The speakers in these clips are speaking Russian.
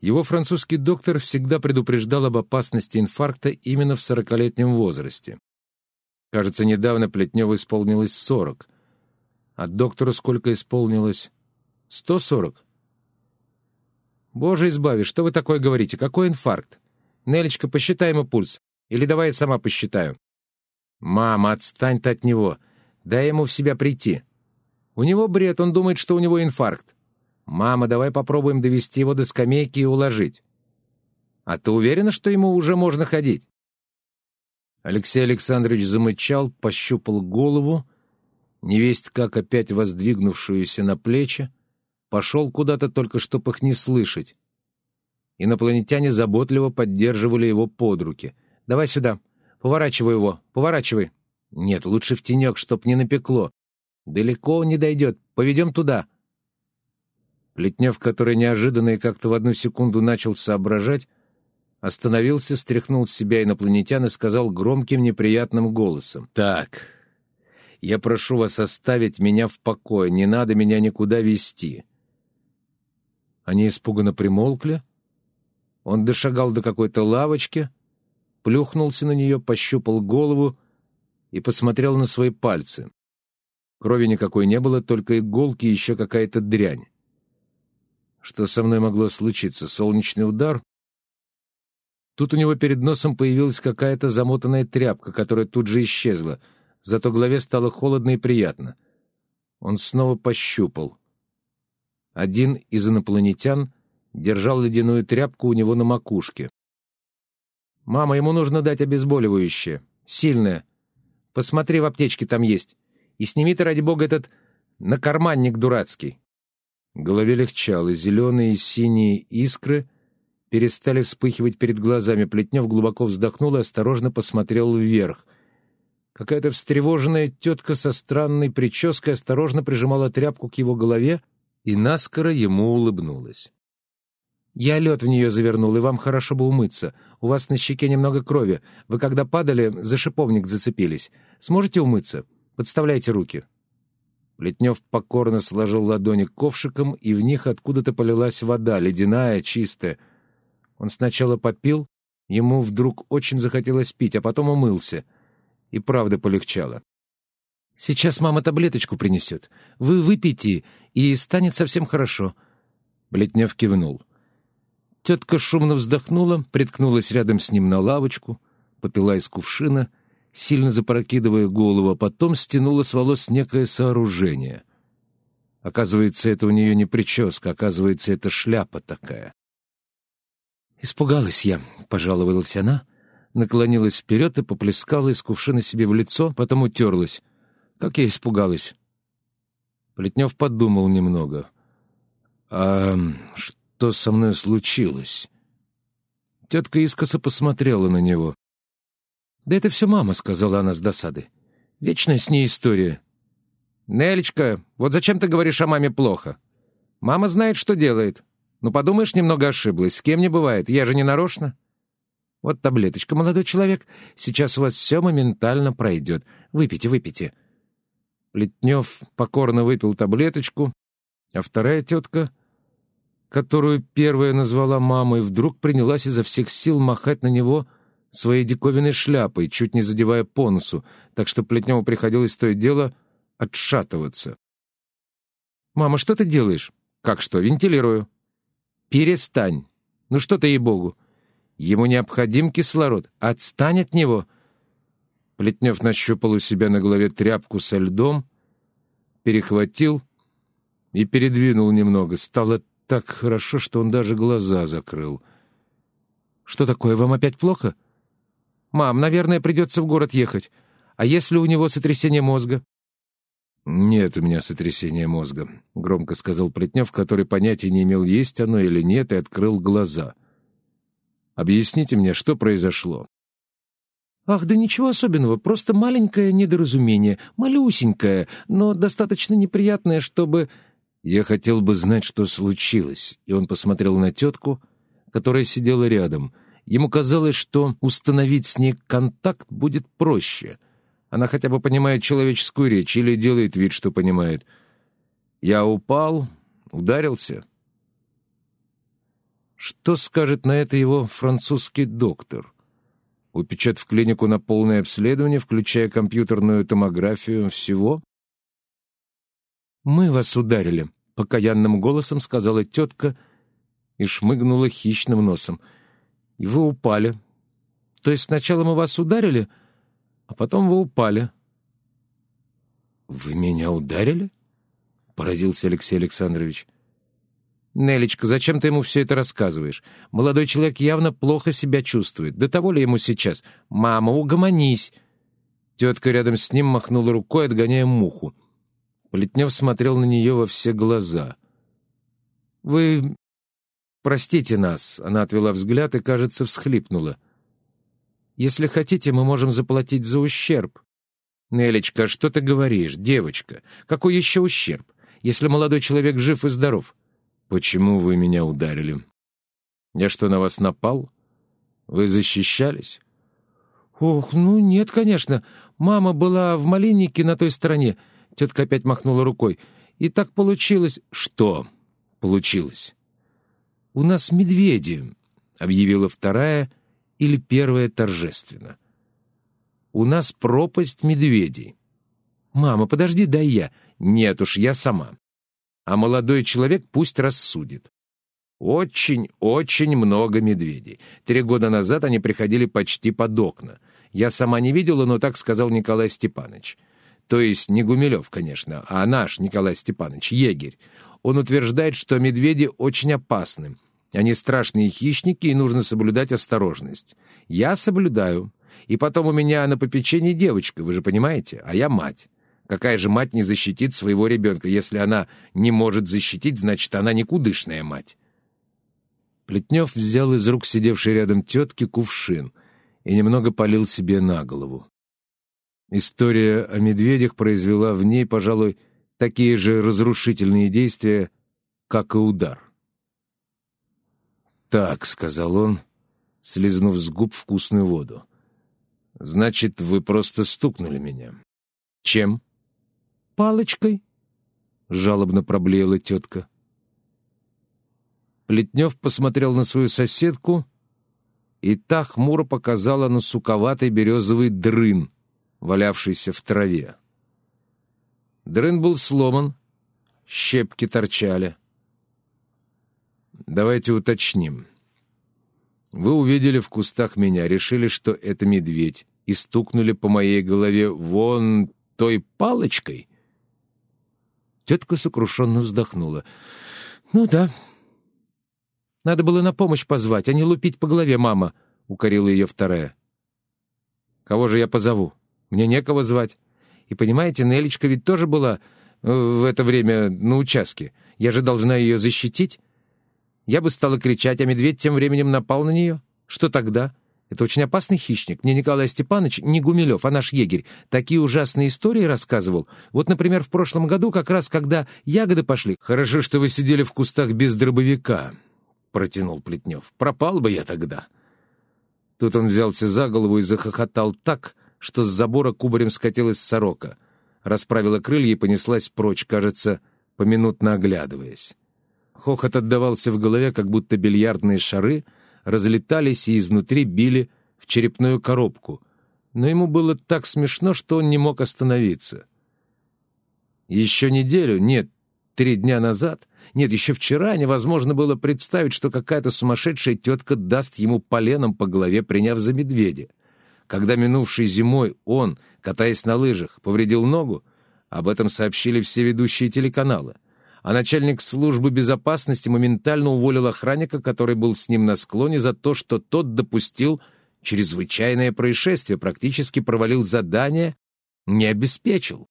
Его французский доктор всегда предупреждал об опасности инфаркта именно в сорокалетнем возрасте. Кажется, недавно Плетневу исполнилось сорок. А доктору сколько исполнилось? Сто сорок? Боже избави, что вы такое говорите? Какой инфаркт? Нелечка, посчитай ему пульс. Или давай я сама посчитаю. Мама, отстань ты от него. Дай ему в себя прийти. У него бред, он думает, что у него инфаркт. «Мама, давай попробуем довести его до скамейки и уложить». «А ты уверена, что ему уже можно ходить?» Алексей Александрович замычал, пощупал голову, невесть как опять воздвигнувшуюся на плечи, пошел куда-то только, чтоб их не слышать. Инопланетяне заботливо поддерживали его под руки. «Давай сюда. Поворачивай его. Поворачивай». «Нет, лучше в тенек, чтоб не напекло. Далеко он не дойдет. Поведем туда». Плетнев, который неожиданно и как-то в одну секунду начал соображать, остановился, стряхнул с себя инопланетян и сказал громким неприятным голосом. «Так, я прошу вас оставить меня в покое, не надо меня никуда вести». Они испуганно примолкли. Он дошагал до какой-то лавочки, плюхнулся на нее, пощупал голову и посмотрел на свои пальцы. Крови никакой не было, только иголки и еще какая-то дрянь. Что со мной могло случиться? Солнечный удар? Тут у него перед носом появилась какая-то замотанная тряпка, которая тут же исчезла. Зато голове стало холодно и приятно. Он снова пощупал. Один из инопланетян держал ледяную тряпку у него на макушке. «Мама, ему нужно дать обезболивающее. Сильное. Посмотри, в аптечке там есть. И сними ты, ради бога, этот накарманник дурацкий». Голове легчало, зеленые и синие искры перестали вспыхивать перед глазами. Плетнев глубоко вздохнул и осторожно посмотрел вверх. Какая-то встревоженная тетка со странной прической осторожно прижимала тряпку к его голове и наскоро ему улыбнулась. «Я лед в нее завернул, и вам хорошо бы умыться. У вас на щеке немного крови. Вы, когда падали, за шиповник зацепились. Сможете умыться? Подставляйте руки». Плетнев покорно сложил ладони ковшиком, и в них откуда-то полилась вода, ледяная, чистая. Он сначала попил, ему вдруг очень захотелось пить, а потом умылся. И правда полегчало. «Сейчас мама таблеточку принесет. Вы выпейте, и станет совсем хорошо». Плетнев кивнул. Тетка шумно вздохнула, приткнулась рядом с ним на лавочку, попила из кувшина — сильно запрокидывая голову, а потом стянула с волос некое сооружение. Оказывается, это у нее не прическа, оказывается, это шляпа такая. «Испугалась я», — пожаловалась она, наклонилась вперед и поплескала из кувшина себе в лицо, потом утерлась. «Как я испугалась!» Плетнев подумал немного. «А что со мной случилось?» Тетка искоса посмотрела на него. «Да это все мама», — сказала она с досады. «Вечная с ней история». «Нелечка, вот зачем ты говоришь о маме плохо? Мама знает, что делает. Ну, подумаешь, немного ошиблась. С кем не бывает. Я же не нарочно». «Вот таблеточка, молодой человек. Сейчас у вас все моментально пройдет. Выпейте, выпейте». Плетнев покорно выпил таблеточку, а вторая тетка, которую первая назвала мамой, вдруг принялась изо всех сил махать на него — своей диковинной шляпой, чуть не задевая по носу, так что Плетневу приходилось то и дело отшатываться. «Мама, что ты делаешь?» «Как что, вентилирую». «Перестань. Ну что ты, ей-богу. Ему необходим кислород. Отстань от него». Плетнев нащупал у себя на голове тряпку со льдом, перехватил и передвинул немного. Стало так хорошо, что он даже глаза закрыл. «Что такое, вам опять плохо?» «Мам, наверное, придется в город ехать. А если у него сотрясение мозга?» «Нет у меня сотрясения мозга», — громко сказал Плетнев, который понятия не имел, есть оно или нет, и открыл глаза. «Объясните мне, что произошло?» «Ах, да ничего особенного, просто маленькое недоразумение, малюсенькое, но достаточно неприятное, чтобы...» «Я хотел бы знать, что случилось», и он посмотрел на тетку, которая сидела рядом — Ему казалось, что установить с ней контакт будет проще. Она хотя бы понимает человеческую речь или делает вид, что понимает. «Я упал, ударился». «Что скажет на это его французский доктор? Упечат в клинику на полное обследование, включая компьютерную томографию, всего? «Мы вас ударили», — покаянным голосом сказала тетка и шмыгнула хищным носом. «И вы упали. То есть сначала мы вас ударили, а потом вы упали». «Вы меня ударили?» — поразился Алексей Александрович. «Нелечка, зачем ты ему все это рассказываешь? Молодой человек явно плохо себя чувствует. До того ли ему сейчас? Мама, угомонись!» Тетка рядом с ним махнула рукой, отгоняя муху. Плетнев смотрел на нее во все глаза. «Вы простите нас», — она отвела взгляд и, кажется, всхлипнула. «Если хотите, мы можем заплатить за ущерб». «Нелечка, что ты говоришь, девочка? Какой еще ущерб, если молодой человек жив и здоров?» «Почему вы меня ударили? Я что, на вас напал? Вы защищались?» «Ох, ну нет, конечно. Мама была в малиннике на той стороне. Тетка опять махнула рукой. «И так получилось...» «Что получилось?» «У нас медведи», — объявила вторая или первая торжественно. «У нас пропасть медведей». «Мама, подожди, дай я». «Нет уж, я сама». «А молодой человек пусть рассудит». Очень-очень много медведей. Три года назад они приходили почти под окна. Я сама не видела, но так сказал Николай Степанович. То есть не Гумилев, конечно, а наш Николай Степанович, егерь. Он утверждает, что медведи очень опасны. Они страшные хищники, и нужно соблюдать осторожность. Я соблюдаю. И потом у меня на попечении девочка, вы же понимаете, а я мать. Какая же мать не защитит своего ребенка? Если она не может защитить, значит, она никудышная мать. Плетнев взял из рук сидевшей рядом тетки кувшин и немного полил себе на голову. История о медведях произвела в ней, пожалуй, такие же разрушительные действия, как и удар. «Так», — сказал он, слезнув с губ вкусную воду. «Значит, вы просто стукнули меня. Чем?» «Палочкой», — жалобно проблеяла тетка. Плетнев посмотрел на свою соседку, и та хмуро показала на суковатый березовый дрын — валявшийся в траве. Дрын был сломан, щепки торчали. Давайте уточним. Вы увидели в кустах меня, решили, что это медведь, и стукнули по моей голове вон той палочкой? Тетка сокрушенно вздохнула. «Ну да. Надо было на помощь позвать, а не лупить по голове, мама», — укорила ее вторая. «Кого же я позову?» Мне некого звать. И понимаете, Нелечка ведь тоже была э, в это время на участке. Я же должна ее защитить. Я бы стала кричать, а медведь тем временем напал на нее. Что тогда? Это очень опасный хищник. Мне Николай Степанович, не Гумилев, а наш егерь, такие ужасные истории рассказывал. Вот, например, в прошлом году, как раз когда ягоды пошли. «Хорошо, что вы сидели в кустах без дробовика», — протянул Плетнев. «Пропал бы я тогда». Тут он взялся за голову и захохотал так, что с забора кубарем скатилась сорока, расправила крылья и понеслась прочь, кажется, поминутно оглядываясь. Хохот отдавался в голове, как будто бильярдные шары разлетались и изнутри били в черепную коробку, но ему было так смешно, что он не мог остановиться. Еще неделю, нет, три дня назад, нет, еще вчера невозможно было представить, что какая-то сумасшедшая тетка даст ему поленом по голове, приняв за медведя. Когда минувшей зимой он, катаясь на лыжах, повредил ногу, об этом сообщили все ведущие телеканалы. А начальник службы безопасности моментально уволил охранника, который был с ним на склоне, за то, что тот допустил чрезвычайное происшествие, практически провалил задание, не обеспечил.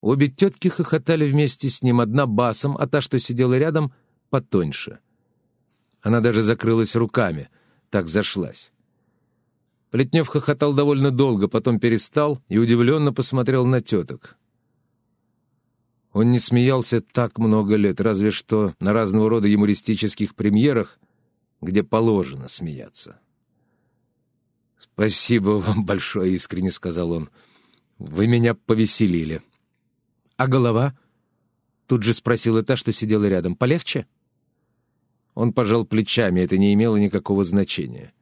Обе тетки хохотали вместе с ним, одна басом, а та, что сидела рядом, потоньше. Она даже закрылась руками, так зашлась. Плетнев хохотал довольно долго, потом перестал и удивленно посмотрел на теток. Он не смеялся так много лет, разве что на разного рода юмористических премьерах, где положено смеяться. «Спасибо вам большое», — искренне сказал он. «Вы меня повеселили». «А голова?» — тут же спросила та, что сидела рядом. «Полегче?» Он пожал плечами, это не имело никакого значения.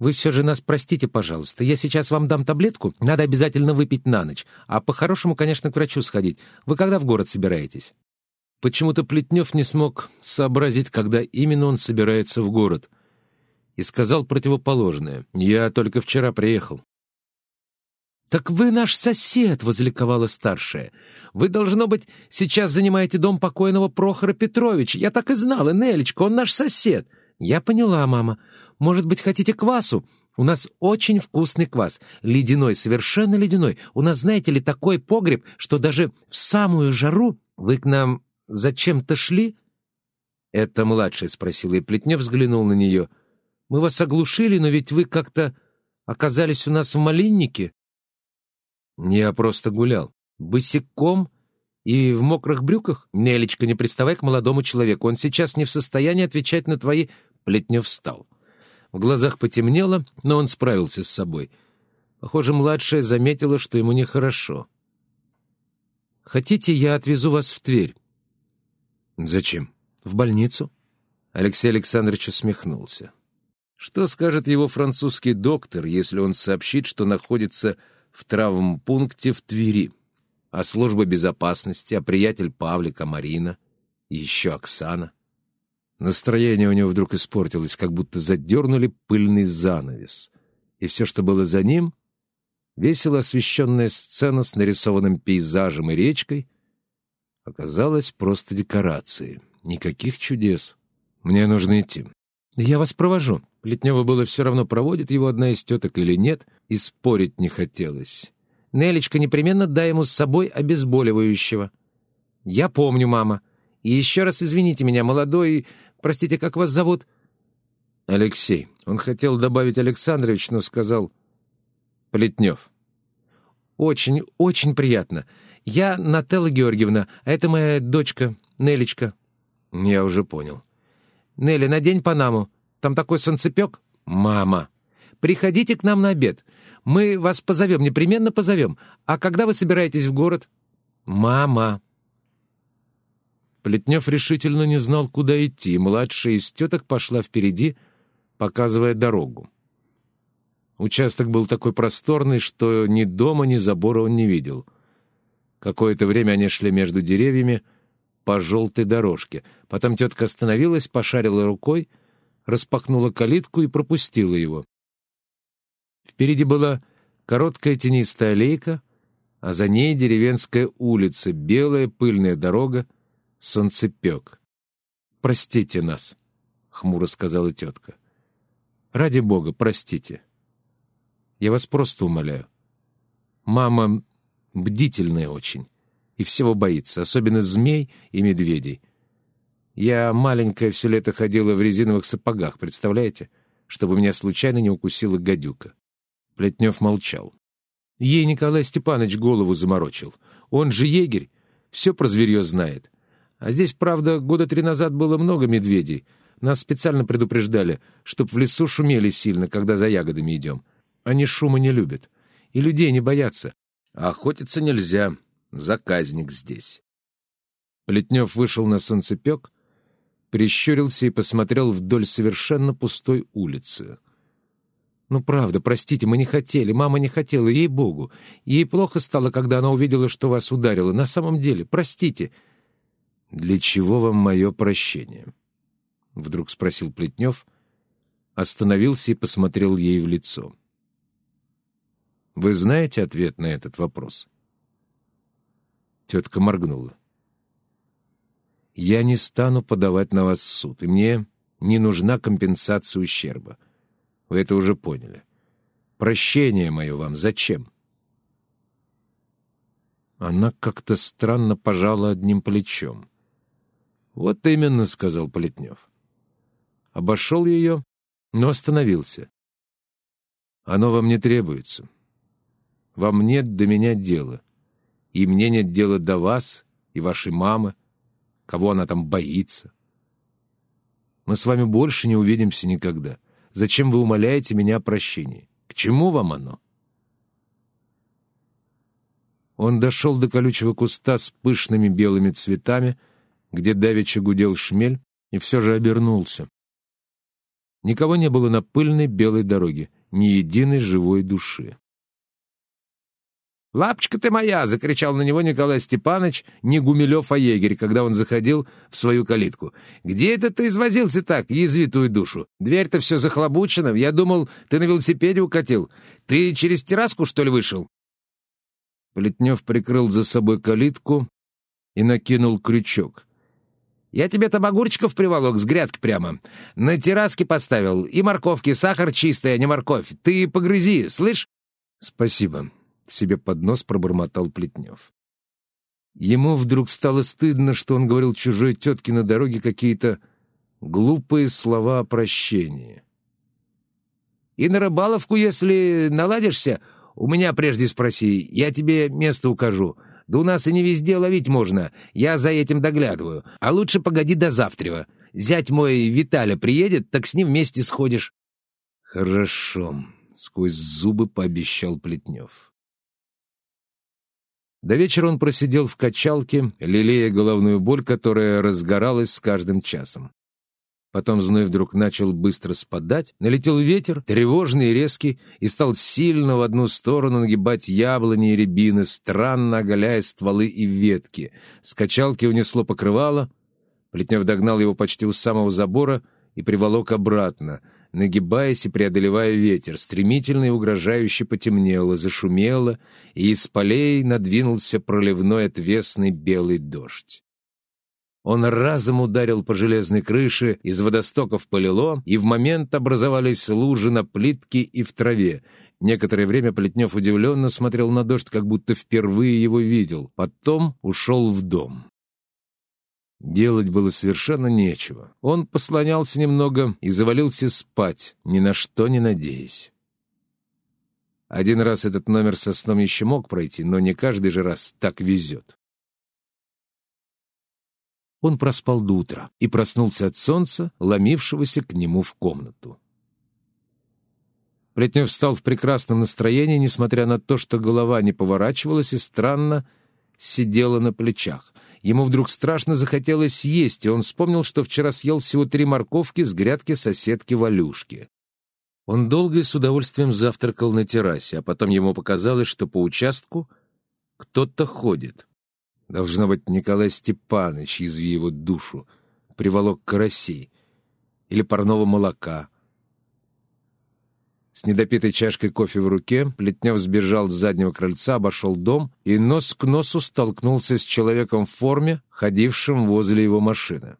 «Вы все же нас простите, пожалуйста. Я сейчас вам дам таблетку, надо обязательно выпить на ночь. А по-хорошему, конечно, к врачу сходить. Вы когда в город собираетесь?» Почему-то Плетнев не смог сообразить, когда именно он собирается в город. И сказал противоположное. «Я только вчера приехал». «Так вы наш сосед!» — возликовала старшая. «Вы, должно быть, сейчас занимаете дом покойного Прохора Петровича. Я так и знала, Нелечка, он наш сосед». «Я поняла, мама. Может быть, хотите квасу? У нас очень вкусный квас. Ледяной, совершенно ледяной. У нас, знаете ли, такой погреб, что даже в самую жару вы к нам зачем-то шли?» Это младший спросил, и Плетнев взглянул на нее. «Мы вас оглушили, но ведь вы как-то оказались у нас в малиннике?» «Я просто гулял. Босиком и в мокрых брюках? Нелечка, не приставай к молодому человеку. Он сейчас не в состоянии отвечать на твои...» Плетнев встал. В глазах потемнело, но он справился с собой. Похоже, младшая заметила, что ему нехорошо. «Хотите, я отвезу вас в Тверь?» «Зачем?» «В больницу». Алексей Александрович усмехнулся. Что скажет его французский доктор, если он сообщит, что находится в травмпункте в Твери? А служба безопасности, а приятель Павлика, Марина и еще Оксана? Настроение у него вдруг испортилось, как будто задернули пыльный занавес. И все, что было за ним, весело освещенная сцена с нарисованным пейзажем и речкой, оказалась просто декорацией. Никаких чудес. Мне нужно идти. Я вас провожу. Плетнева было все равно, проводит его одна из теток или нет, и спорить не хотелось. Нелечка, непременно дай ему с собой обезболивающего. Я помню, мама. И еще раз извините меня, молодой... Простите, как вас зовут? Алексей. Он хотел добавить Александрович, но сказал Плетнев. Очень, очень приятно. Я Нателла Георгиевна, а это моя дочка Нелечка. Я уже понял. Нелли, надень панаму. Там такой солнцепек. Мама. Приходите к нам на обед. Мы вас позовем, непременно позовем. А когда вы собираетесь в город? Мама. Плетнев решительно не знал, куда идти, младшая из теток пошла впереди, показывая дорогу. Участок был такой просторный, что ни дома, ни забора он не видел. Какое-то время они шли между деревьями по желтой дорожке. Потом тетка остановилась, пошарила рукой, распахнула калитку и пропустила его. Впереди была короткая тенистая аллейка, а за ней деревенская улица, белая пыльная дорога, солнцепек. «Простите нас», — хмуро сказала тетка. «Ради бога, простите. Я вас просто умоляю. Мама бдительная очень и всего боится, особенно змей и медведей. Я маленькая все лето ходила в резиновых сапогах, представляете, чтобы меня случайно не укусила гадюка». Плетнев молчал. Ей Николай Степанович голову заморочил. Он же егерь, все про зверье знает. А здесь, правда, года три назад было много медведей. Нас специально предупреждали, чтоб в лесу шумели сильно, когда за ягодами идем. Они шума не любят. И людей не боятся. А охотиться нельзя. Заказник здесь. Плетнев вышел на солнцепек, прищурился и посмотрел вдоль совершенно пустой улицы. «Ну, правда, простите, мы не хотели, мама не хотела, ей-богу. Ей плохо стало, когда она увидела, что вас ударило. На самом деле, простите». «Для чего вам мое прощение?» — вдруг спросил Плетнев, остановился и посмотрел ей в лицо. «Вы знаете ответ на этот вопрос?» Тетка моргнула. «Я не стану подавать на вас суд, и мне не нужна компенсация ущерба. Вы это уже поняли. Прощение мое вам зачем?» Она как-то странно пожала одним плечом. «Вот именно», — сказал Полетнев. Обошел ее, но остановился. «Оно вам не требуется. Вам нет до меня дела. И мне нет дела до вас и вашей мамы, кого она там боится. Мы с вами больше не увидимся никогда. Зачем вы умоляете меня о прощении? К чему вам оно?» Он дошел до колючего куста с пышными белыми цветами — где давеча гудел шмель, И все же обернулся. Никого не было на пыльной белой дороге, ни единой живой души. «Лапочка ты моя!» — закричал на него Николай Степанович, не Гумилев, а егерь, когда он заходил в свою калитку. «Где это ты извозился так, язвитую душу? Дверь-то все захлобучена. Я думал, ты на велосипеде укатил. Ты через терраску, что ли, вышел?» Плетнев прикрыл за собой калитку и накинул крючок. «Я тебе там огурчиков приволок с грядки прямо. На терраске поставил. И морковки, сахар чистый, а не морковь. Ты погрызи, слышь?» «Спасибо», — себе под нос пробормотал Плетнев. Ему вдруг стало стыдно, что он говорил чужой тетке на дороге какие-то глупые слова о прощении. «И на рыбаловку, если наладишься, у меня прежде спроси, я тебе место укажу. Да у нас и не везде ловить можно, я за этим доглядываю. А лучше погоди до завтра. Зять мой Виталя приедет, так с ним вместе сходишь». «Хорошо», — сквозь зубы пообещал Плетнев. До вечера он просидел в качалке, лелея головную боль, которая разгоралась с каждым часом. Потом зной вдруг начал быстро спадать, налетел ветер, тревожный и резкий, и стал сильно в одну сторону нагибать яблони и рябины, странно оголяя стволы и ветки. С качалки унесло покрывало. Плетнев догнал его почти у самого забора и приволок обратно, нагибаясь и преодолевая ветер. Стремительно и угрожающе потемнело, зашумело, и из полей надвинулся проливной отвесный белый дождь. Он разом ударил по железной крыше, из водостоков полило, и в момент образовались лужи на плитке и в траве. Некоторое время Плетнев удивленно смотрел на дождь, как будто впервые его видел. Потом ушел в дом. Делать было совершенно нечего. Он послонялся немного и завалился спать, ни на что не надеясь. Один раз этот номер со сном еще мог пройти, но не каждый же раз так везет. Он проспал до утра и проснулся от солнца, ломившегося к нему в комнату. Плетнев встал в прекрасном настроении, несмотря на то, что голова не поворачивалась и странно сидела на плечах. Ему вдруг страшно захотелось есть, и он вспомнил, что вчера съел всего три морковки с грядки соседки Валюшки. Он долго и с удовольствием завтракал на террасе, а потом ему показалось, что по участку кто-то ходит. Должно быть, Николай Степанович, изви его душу, приволок карасей или парного молока. С недопитой чашкой кофе в руке Плетнев сбежал с заднего крыльца, обошел дом и нос к носу столкнулся с человеком в форме, ходившим возле его машины.